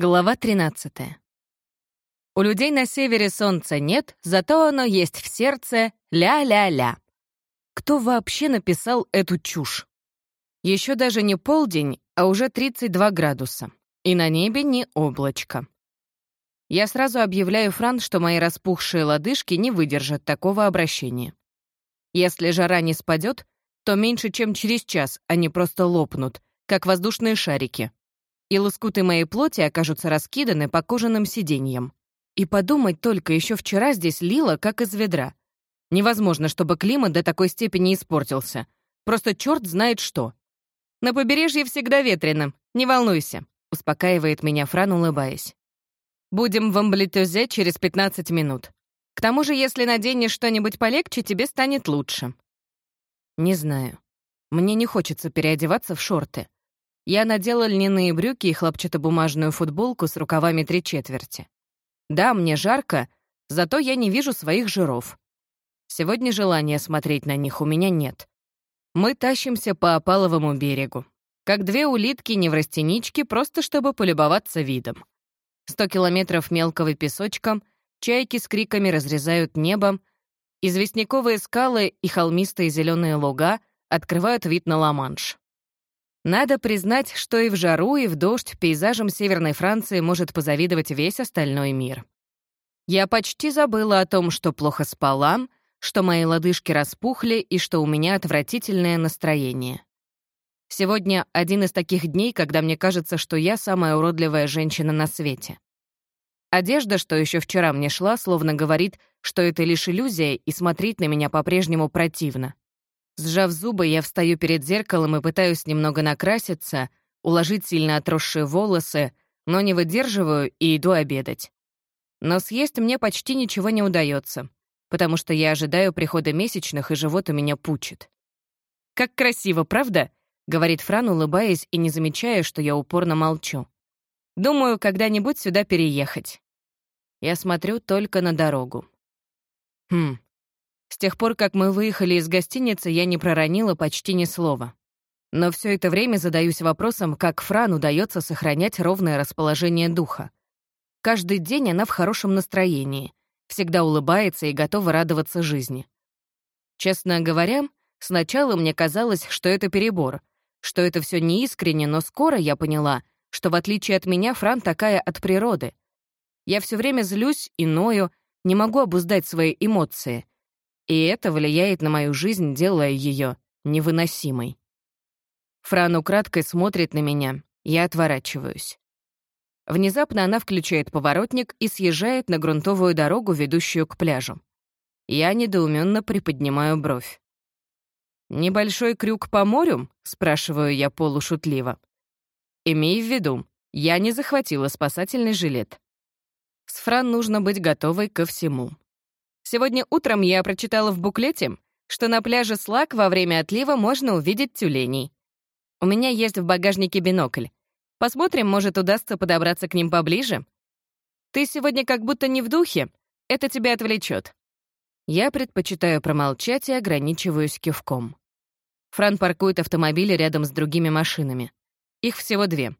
Глава 13. У людей на севере солнца нет, зато оно есть в сердце ля-ля-ля. Кто вообще написал эту чушь? Еще даже не полдень, а уже 32 градуса. И на небе не облачко. Я сразу объявляю Фран, что мои распухшие лодыжки не выдержат такого обращения. Если жара не спадет, то меньше, чем через час они просто лопнут, как воздушные шарики, и лоскуты моей плоти окажутся раскиданы по кожаным сиденьям. И подумать только, еще вчера здесь лило, как из ведра. Невозможно, чтобы климат до такой степени испортился. Просто черт знает что. На побережье всегда ветрено, не волнуйся, успокаивает меня Фран, улыбаясь. Будем в амблитюзе через 15 минут. К тому же, если наденешь что-нибудь полегче, тебе станет лучше. Не знаю. Мне не хочется переодеваться в шорты. Я надела льняные брюки и хлопчатобумажную футболку с рукавами три четверти. Да, мне жарко, зато я не вижу своих жиров. Сегодня желания смотреть на них у меня нет. Мы тащимся по опаловому берегу. Как две улитки неврастенички, просто чтобы полюбоваться видом. Сто километров мелкого песочка, чайки с криками разрезают небо, известняковые скалы и холмистые зеленые луга открывают вид на Ла-Манш. Надо признать, что и в жару, и в дождь пейзажам Северной Франции может позавидовать весь остальной мир. Я почти забыла о том, что плохо спала, что мои лодыжки распухли и что у меня отвратительное настроение. Сегодня один из таких дней, когда мне кажется, что я самая уродливая женщина на свете. Одежда, что еще вчера мне шла, словно говорит, что это лишь иллюзия, и смотреть на меня по-прежнему противно. Сжав зубы, я встаю перед зеркалом и пытаюсь немного накраситься, уложить сильно отросшие волосы, но не выдерживаю и иду обедать. Но съесть мне почти ничего не удается, потому что я ожидаю прихода месячных, и живот у меня пучит. «Как красиво, правда?» — говорит Фран, улыбаясь и не замечая, что я упорно молчу. «Думаю, когда-нибудь сюда переехать». Я смотрю только на дорогу. Хм, с тех пор, как мы выехали из гостиницы, я не проронила почти ни слова. Но все это время задаюсь вопросом, как Фран удается сохранять ровное расположение духа. Каждый день она в хорошем настроении, всегда улыбается и готова радоваться жизни. Честно говоря, сначала мне казалось, что это перебор, что это все неискренне, но скоро я поняла, что в отличие от меня Фран такая от природы. Я все время злюсь и ною, не могу обуздать свои эмоции — и это влияет на мою жизнь, делая ее невыносимой. Фран украдкой смотрит на меня, я отворачиваюсь. Внезапно она включает поворотник и съезжает на грунтовую дорогу, ведущую к пляжу. Я недоуменно приподнимаю бровь. «Небольшой крюк по морю?» — спрашиваю я полушутливо. «Имей в виду, я не захватила спасательный жилет. С Фран нужно быть готовой ко всему. Сегодня утром я прочитала в буклете, что на пляже Слак во время отлива можно увидеть тюленей. У меня есть в багажнике бинокль. Посмотрим, может, удастся подобраться к ним поближе. Ты сегодня как будто не в духе. Это тебя отвлечет. Я предпочитаю промолчать и ограничиваюсь кивком. Фран паркует автомобили рядом с другими машинами. Их всего две.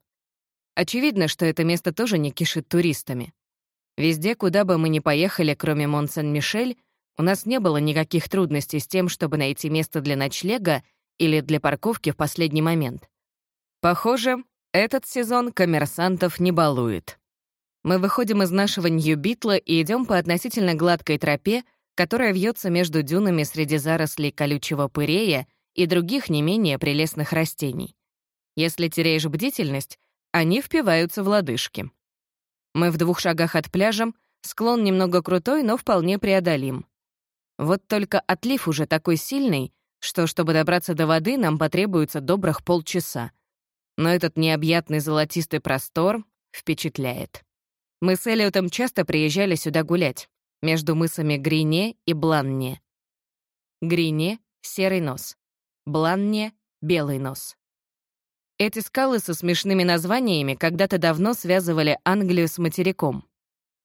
Очевидно, что это место тоже не кишит туристами. Везде, куда бы мы ни поехали, кроме Мон-Сен-Мишель, у нас не было никаких трудностей с тем, чтобы найти место для ночлега или для парковки в последний момент. Похоже, этот сезон коммерсантов не балует. Мы выходим из нашего Нью-Битла и идем по относительно гладкой тропе, которая вьется между дюнами среди зарослей колючего пырея и других не менее прелестных растений. Если теряешь бдительность, они впиваются в лодыжки. Мы в двух шагах от пляжа, склон немного крутой, но вполне преодолим. Вот только отлив уже такой сильный, что, чтобы добраться до воды, нам потребуется добрых полчаса. Но этот необъятный золотистый простор впечатляет. Мы с Элliотом часто приезжали сюда гулять, между мысами Грине и Бланне. Грине — серый нос, Бланне — белый нос. Эти скалы со смешными названиями когда-то давно связывали Англию с материком.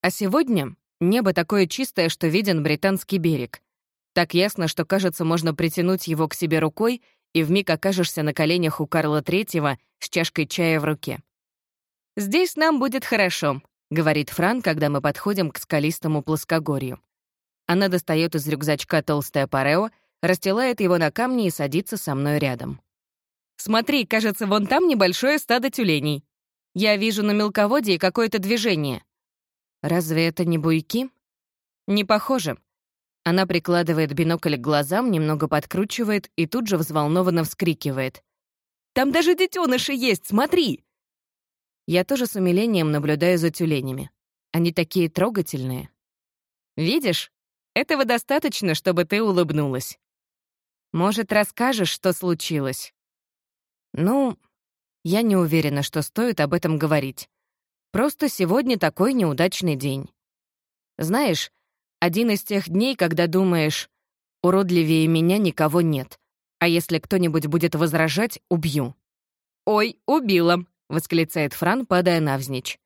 А сегодня небо такое чистое, что виден британский берег. Так ясно, что, кажется, можно притянуть его к себе рукой, и вмиг окажешься на коленях у Карла Третьего с чашкой чая в руке. «Здесь нам будет хорошо», — говорит Фран, когда мы подходим к скалистому плоскогорью. Она достает из рюкзачка толстое парео, расстилает его на камни и садится со мной рядом. «Смотри, кажется, вон там небольшое стадо тюленей. Я вижу на мелководье какое-то движение». «Разве это не буйки?» «Не похоже». Она прикладывает бинокль к глазам, немного подкручивает и тут же взволнованно вскрикивает. «Там даже детеныши есть, смотри!» Я тоже с умилением наблюдаю за тюленями. Они такие трогательные. Видишь, этого достаточно, чтобы ты улыбнулась. Может, расскажешь, что случилось? Ну, я не уверена, что стоит об этом говорить. Просто сегодня такой неудачный день. Знаешь, один из тех дней, когда думаешь, уродливее меня никого нет, а если кто-нибудь будет возражать, убью. «Ой, убила!» — восклицает Фран, падая навзничь.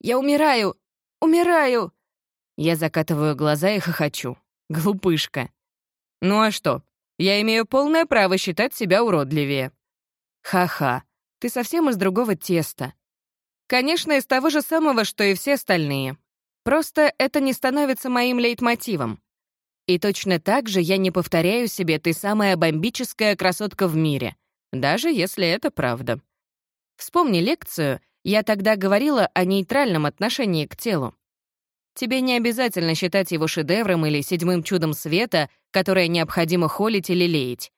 «Я умираю! Умираю!» Я закатываю глаза и хохочу. Глупышка. «Ну а что? Я имею полное право считать себя уродливее». «Ха-ха, ты совсем из другого теста». «Конечно, из того же самого, что и все остальные. Просто это не становится моим лейтмотивом. И точно так же я не повторяю себе «ты самая бомбическая красотка в мире», даже если это правда. Вспомни лекцию, я тогда говорила о нейтральном отношении к телу. Тебе не обязательно считать его шедевром или седьмым чудом света, которое необходимо холить или леять.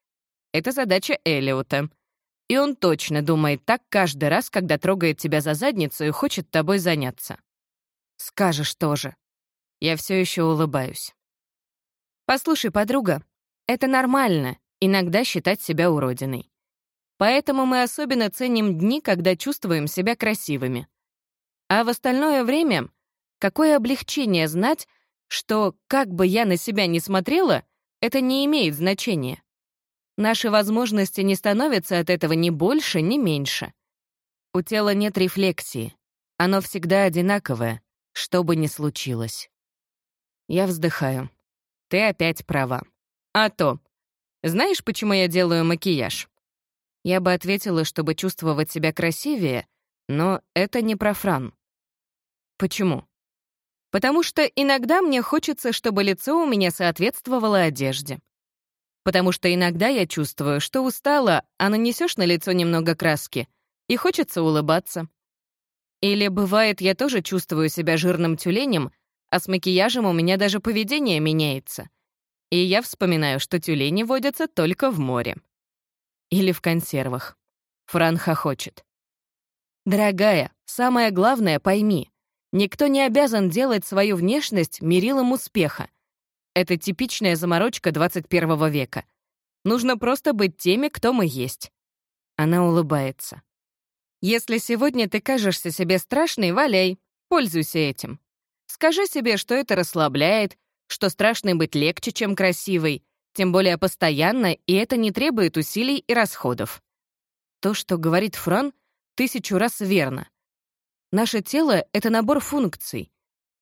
Это задача Элиота. И он точно думает так каждый раз, когда трогает тебя за задницу и хочет тобой заняться. Скажешь тоже. Я все еще улыбаюсь. Послушай, подруга, это нормально, иногда считать себя уродиной. Поэтому мы особенно ценим дни, когда чувствуем себя красивыми. А в остальное время какое облегчение знать, что, как бы я на себя ни смотрела, это не имеет значения. Наши возможности не становятся от этого ни больше, ни меньше. У тела нет рефлексии. Оно всегда одинаковое, что бы ни случилось. Я вздыхаю. Ты опять права. А то. Знаешь, почему я делаю макияж? Я бы ответила, чтобы чувствовать себя красивее, но это не про Фран. Почему? Потому что иногда мне хочется, чтобы лицо у меня соответствовало одежде. Потому что иногда я чувствую, что устала, а нанесешь на лицо немного краски, и хочется улыбаться. Или бывает, я тоже чувствую себя жирным тюленем, а с макияжем у меня даже поведение меняется. И я вспоминаю, что тюлени водятся только в море. Или в консервах. Фран хохочет. «Дорогая, самое главное пойми. Никто не обязан делать свою внешность мерилом успеха. Это типичная заморочка 21 века. Нужно просто быть теми, кто мы есть». Она улыбается. «Если сегодня ты кажешься себе страшной, валяй, пользуйся этим. Скажи себе, что это расслабляет, что страшной быть легче, чем красивой, тем более постоянно, и это не требует усилий и расходов. То, что говорит Фран, тысячу раз верно. Наше тело — это набор функций.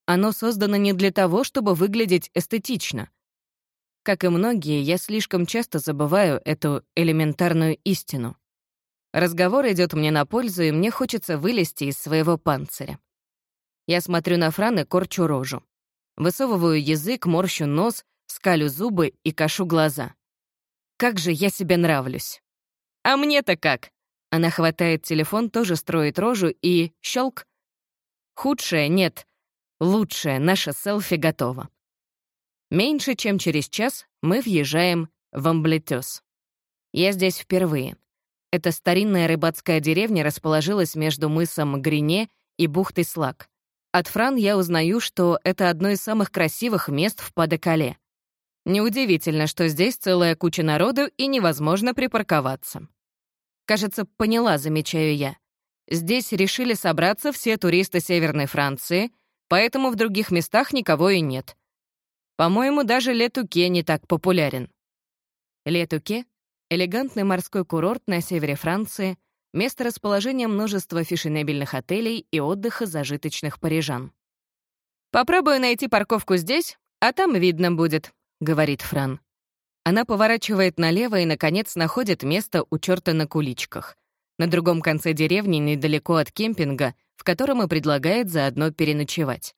Оно создано не для того, чтобы выглядеть эстетично. Как и многие, я слишком часто забываю эту элементарную истину. Разговор идет мне на пользу, и мне хочется вылезти из своего панциря. Я смотрю на Фран и корчу рожу. Высовываю язык, морщу нос, скалю зубы и кашу глаза. Как же я себе нравлюсь. А мне-то как? Она хватает телефон, тоже строит рожу и щелк. Худшее нет. Лучшее наше селфи готово. Меньше чем через час мы въезжаем в Амблетёс. Я здесь впервые. Эта старинная рыбацкая деревня расположилась между мысом Грине и бухтой Слак. От Фран я узнаю, что это одно из самых красивых мест в Падекале. Неудивительно, что здесь целая куча народу и невозможно припарковаться. Кажется, поняла, замечаю я. Здесь решили собраться все туристы Северной Франции, поэтому в других местах никого и нет. По-моему, даже Летуке не так популярен. Летуке — элегантный морской курорт на севере Франции, место расположения множества фешенебельных отелей и отдыха зажиточных парижан. «Попробую найти парковку здесь, а там видно будет», говорит Фран. Она поворачивает налево и, наконец, находит место у черта на куличках. На другом конце деревни, недалеко от кемпинга, в котором и предлагает заодно переночевать.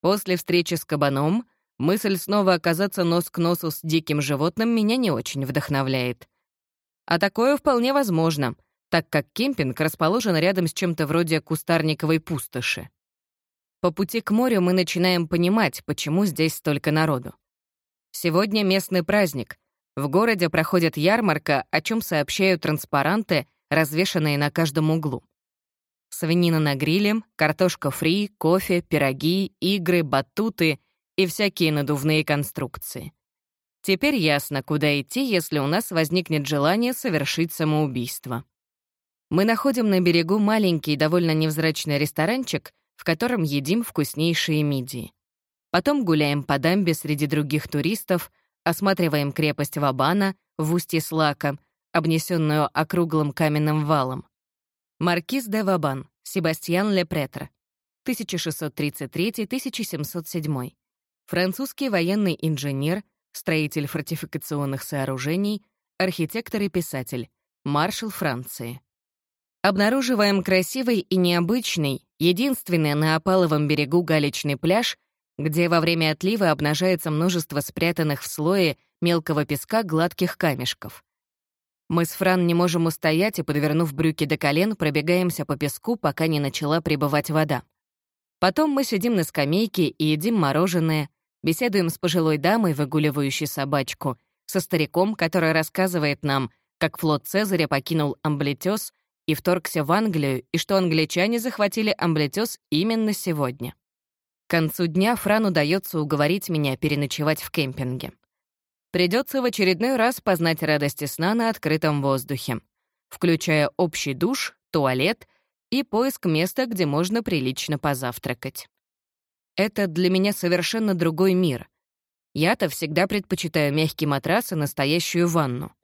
После встречи с кабаном мысль снова оказаться нос к носу с диким животным меня не очень вдохновляет. А такое вполне возможно, так как кемпинг расположен рядом с чем-то вроде кустарниковой пустоши. По пути к морю мы начинаем понимать, почему здесь столько народу. Сегодня местный праздник. В городе проходит ярмарка, о чем сообщают транспаранты, развешанные на каждом углу. Свинина на гриле, картошка фри, кофе, пироги, игры, батуты и всякие надувные конструкции. Теперь ясно, куда идти, если у нас возникнет желание совершить самоубийство. Мы находим на берегу маленький, довольно невзрачный ресторанчик, в котором едим вкуснейшие мидии. Потом гуляем по дамбе среди других туристов, осматриваем крепость Вабана в устье Слака, обнесенную округлым каменным валом. Маркиз де Вабан, Себастьян Лепретр, 1633-1707. Французский военный инженер, строитель фортификационных сооружений, архитектор и писатель, маршал Франции. Обнаруживаем красивый и необычный, единственный на опаловом берегу галечный пляж, где во время отлива обнажается множество спрятанных в слое мелкого песка гладких камешков. Мы с Фран не можем устоять и, подвернув брюки до колен, пробегаемся по песку, пока не начала прибывать вода. Потом мы сидим на скамейке и едим мороженое, беседуем с пожилой дамой, выгуливающей собачку, со стариком, который рассказывает нам, как флот Цезаря покинул Амблетёс и вторгся в Англию, и что англичане захватили Амблетёс именно сегодня. К концу дня Франу удается уговорить меня переночевать в кемпинге. Придется в очередной раз познать радости сна на открытом воздухе, включая общий душ, туалет и поиск места, где можно прилично позавтракать. Это для меня совершенно другой мир. Я-то всегда предпочитаю мягкий матрас и настоящую ванну.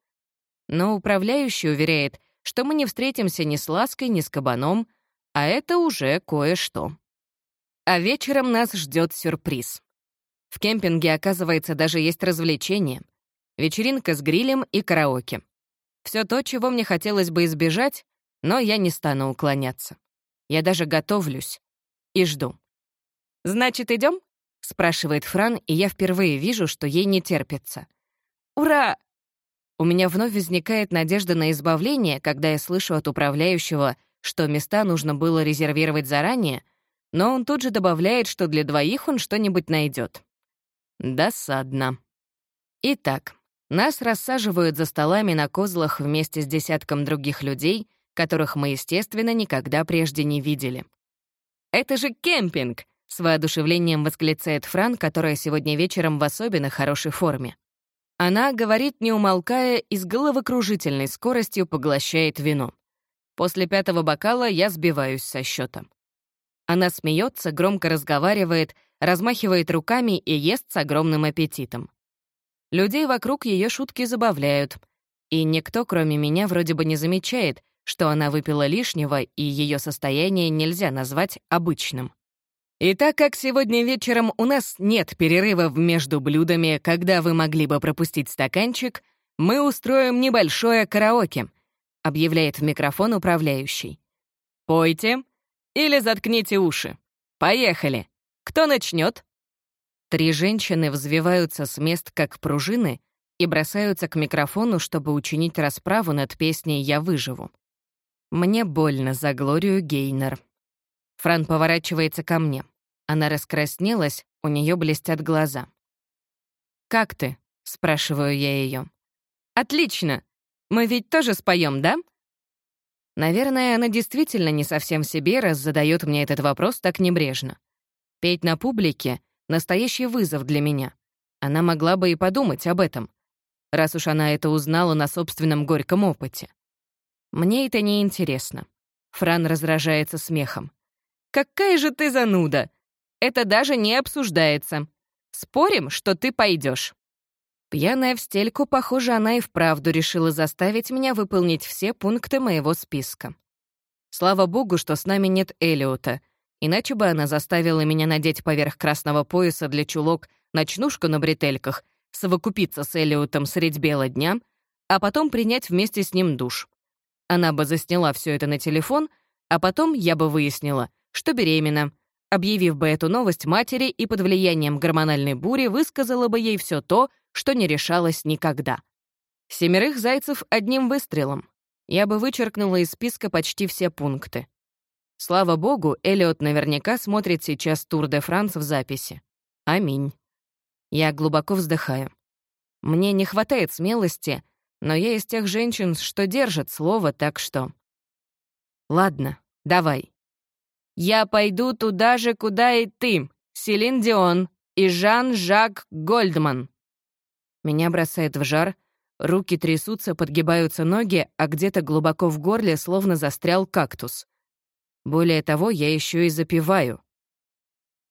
Но управляющий уверяет — что мы не встретимся ни с лаской, ни с кабаном, а это уже кое-что. А вечером нас ждет сюрприз. В кемпинге, оказывается, даже есть развлечение. Вечеринка с грилем и караоке. Все то, чего мне хотелось бы избежать, но я не стану уклоняться. Я даже готовлюсь и жду. «Значит, идем? спрашивает Фран, и я впервые вижу, что ей не терпится. «Ура! У меня вновь возникает надежда на избавление, когда я слышу от управляющего, что места нужно было резервировать заранее, но он тут же добавляет, что для двоих он что-нибудь найдет. Досадно. Итак, нас рассаживают за столами на козлах вместе с десятком других людей, которых мы, естественно, никогда прежде не видели. «Это же кемпинг!» — с воодушевлением восклицает Фран, которая сегодня вечером в особенно хорошей форме. Она говорит, не умолкая, и с головокружительной скоростью поглощает вино. После пятого бокала я сбиваюсь со счета. Она смеется, громко разговаривает, размахивает руками и ест с огромным аппетитом. Людей вокруг ее шутки забавляют, и никто, кроме меня, вроде бы не замечает, что она выпила лишнего, и ее состояние нельзя назвать обычным. И так как сегодня вечером у нас нет перерывов между блюдами, когда вы могли бы пропустить стаканчик, мы устроим небольшое караоке, объявляет в микрофон управляющий. Пойте или заткните уши. Поехали. Кто начнет? Три женщины взвиваются с мест, как пружины, и бросаются к микрофону, чтобы учинить расправу над песней «Я выживу». Мне больно за Глорию Гейнер. Фран поворачивается ко мне. Она раскраснелась, у нее блестят глаза. «Как ты?» — спрашиваю я ее. «Отлично! Мы ведь тоже споем, да?» Наверное, она действительно не совсем себе, раз задает мне этот вопрос так небрежно. Петь на публике — настоящий вызов для меня. Она могла бы и подумать об этом, раз уж она это узнала на собственном горьком опыте. Мне это не интересно. Фран раздражается смехом. «Какая же ты зануда! Это даже не обсуждается. Спорим, что ты пойдешь. Пьяная в стельку, похоже, она и вправду решила заставить меня выполнить все пункты моего списка. Слава богу, что с нами нет Элиота, иначе бы она заставила меня надеть поверх красного пояса для чулок ночнушку на бретельках, совокупиться с Элиотом средь бела дня, а потом принять вместе с ним душ. Она бы засняла все это на телефон, а потом я бы выяснила, что беременна, объявив бы эту новость матери и под влиянием гормональной бури высказала бы ей все то, что не решалось никогда. Семерых зайцев одним выстрелом. Я бы вычеркнула из списка почти все пункты. Слава богу, Эллиот наверняка смотрит сейчас Тур де Франс в записи. Аминь. Я глубоко вздыхаю. Мне не хватает смелости, но я из тех женщин, что держат слово, так что... Ладно, давай. Я пойду туда же, куда и ты, Селин Дион и Жан-Жак Гольдман. Меня бросает в жар, руки трясутся, подгибаются ноги, а где-то глубоко в горле словно застрял кактус. Более того, я еще и запиваю.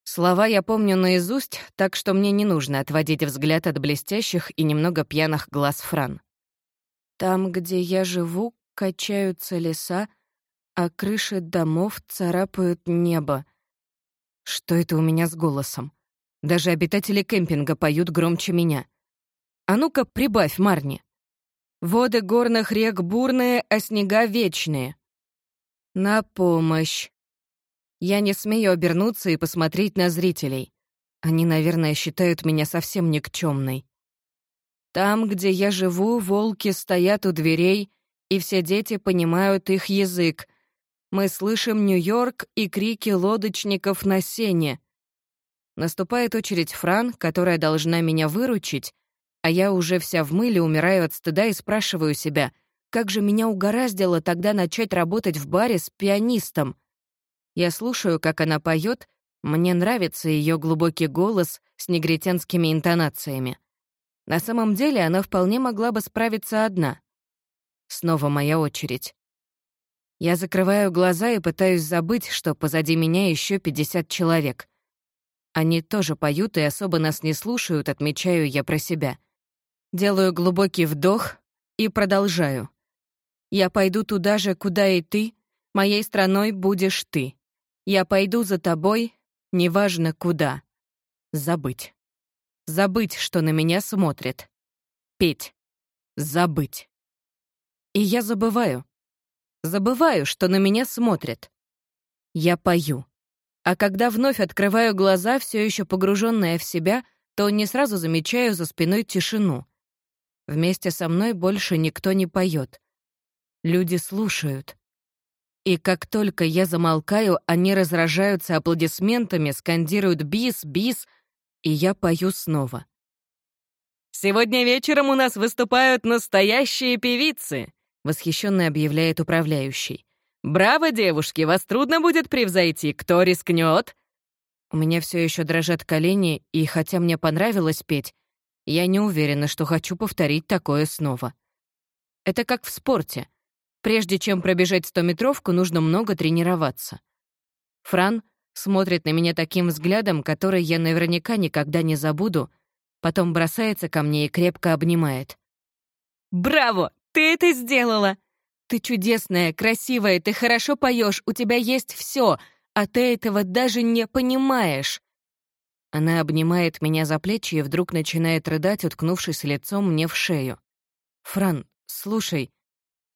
Слова я помню наизусть, так что мне не нужно отводить взгляд от блестящих и немного пьяных глаз Фран. Там, где я живу, качаются леса, а крыши домов царапают небо. Что это у меня с голосом? Даже обитатели кемпинга поют громче меня. А ну-ка, прибавь, Марни. Воды горных рек бурные, а снега вечные. На помощь. Я не смею обернуться и посмотреть на зрителей. Они, наверное, считают меня совсем никчемной. Там, где я живу, волки стоят у дверей, и все дети понимают их язык. Мы слышим Нью-Йорк и крики лодочников на сене. Наступает очередь Фран, которая должна меня выручить, а я уже вся в мыле умираю от стыда и спрашиваю себя, как же меня угораздило тогда начать работать в баре с пианистом. Я слушаю, как она поет, мне нравится ее глубокий голос с негритянскими интонациями. На самом деле она вполне могла бы справиться одна. Снова моя очередь. Я закрываю глаза и пытаюсь забыть, что позади меня еще 50 человек. Они тоже поют и особо нас не слушают, отмечаю я про себя. Делаю глубокий вдох и продолжаю. Я пойду туда же, куда и ты, моей страной будешь ты. Я пойду за тобой, неважно куда. Забыть. Забыть, что на меня смотрит. Петь. Забыть. И я забываю. Забываю, что на меня смотрят. Я пою. А когда вновь открываю глаза, все еще погруженная в себя, то не сразу замечаю за спиной тишину. Вместе со мной больше никто не поет. Люди слушают. И как только я замолкаю, они разражаются аплодисментами, скандируют «бис, бис», и я пою снова. «Сегодня вечером у нас выступают настоящие певицы», восхищенно объявляет управляющий. «Браво, девушки, вас трудно будет превзойти. Кто рискнет?» У меня все еще дрожат колени, и хотя мне понравилось петь, я не уверена, что хочу повторить такое снова. Это как в спорте — Прежде чем пробежать стометровку, нужно много тренироваться. Фран смотрит на меня таким взглядом, который я наверняка никогда не забуду, потом бросается ко мне и крепко обнимает. «Браво! Ты это сделала! Ты чудесная, красивая, ты хорошо поешь, у тебя есть все, а ты этого даже не понимаешь!» Она обнимает меня за плечи и вдруг начинает рыдать, уткнувшись лицом мне в шею. «Фран, слушай,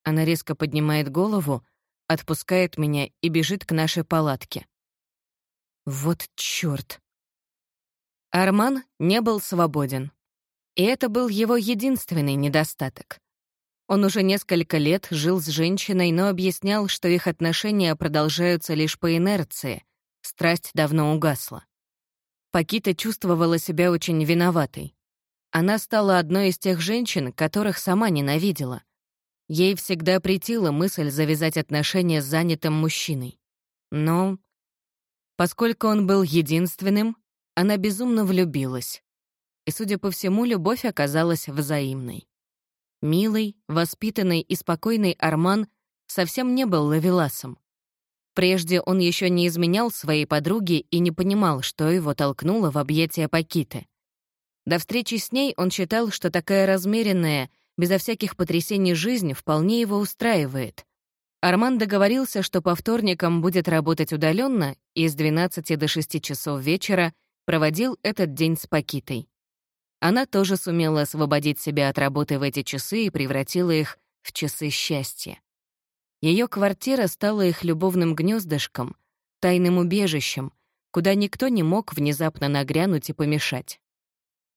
она резко поднимает голову, отпускает меня и бежит к нашей палатке. Вот чёрт. Арман не был свободен. И это был его единственный недостаток. Он уже несколько лет жил с женщиной, но объяснял, что их отношения продолжаются лишь по инерции. Страсть давно угасла. Пакита чувствовала себя очень виноватой. Она стала одной из тех женщин, которых сама ненавидела — Ей всегда претила мысль завязать отношения с занятым мужчиной. Но, поскольку он был единственным, она безумно влюбилась. И, судя по всему, любовь оказалась взаимной. Милый, воспитанный и спокойный Арман совсем не был лавеласом. Прежде он еще не изменял своей подруге и не понимал, что его толкнуло в объятия Пакиты. До встречи с ней он считал, что такая размеренная — безо всяких потрясений жизнь вполне его устраивает. Арман договорился, что по вторникам будет работать удаленно и с 12 до 6 часов вечера проводил этот день с Пакитой. Она тоже сумела освободить себя от работы в эти часы и превратила их в часы счастья. Ее квартира стала их любовным гнездышком, тайным убежищем, куда никто не мог внезапно нагрянуть и помешать.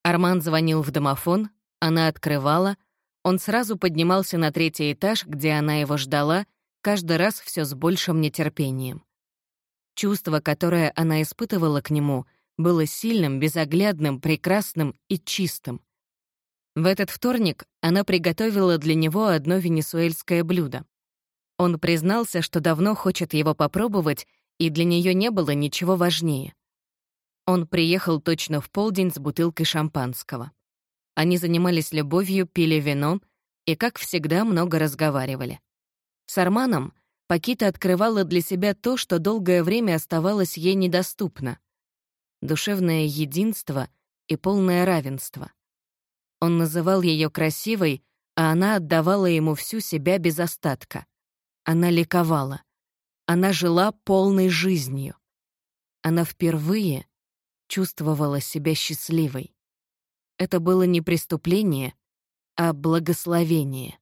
Арман звонил в домофон, она открывала, он сразу поднимался на третий этаж, где она его ждала, каждый раз все с большим нетерпением. Чувство, которое она испытывала к нему, было сильным, безоглядным, прекрасным и чистым. В этот вторник она приготовила для него одно венесуэльское блюдо. Он признался, что давно хочет его попробовать, и для нее не было ничего важнее. Он приехал точно в полдень с бутылкой шампанского. Они занимались любовью, пили вино и, как всегда, много разговаривали. С Арманом Пакита открывала для себя то, что долгое время оставалось ей недоступно — душевное единство и полное равенство. Он называл ее красивой, а она отдавала ему всю себя без остатка. Она ликовала. Она жила полной жизнью. Она впервые чувствовала себя счастливой. Это было не преступление, а благословение.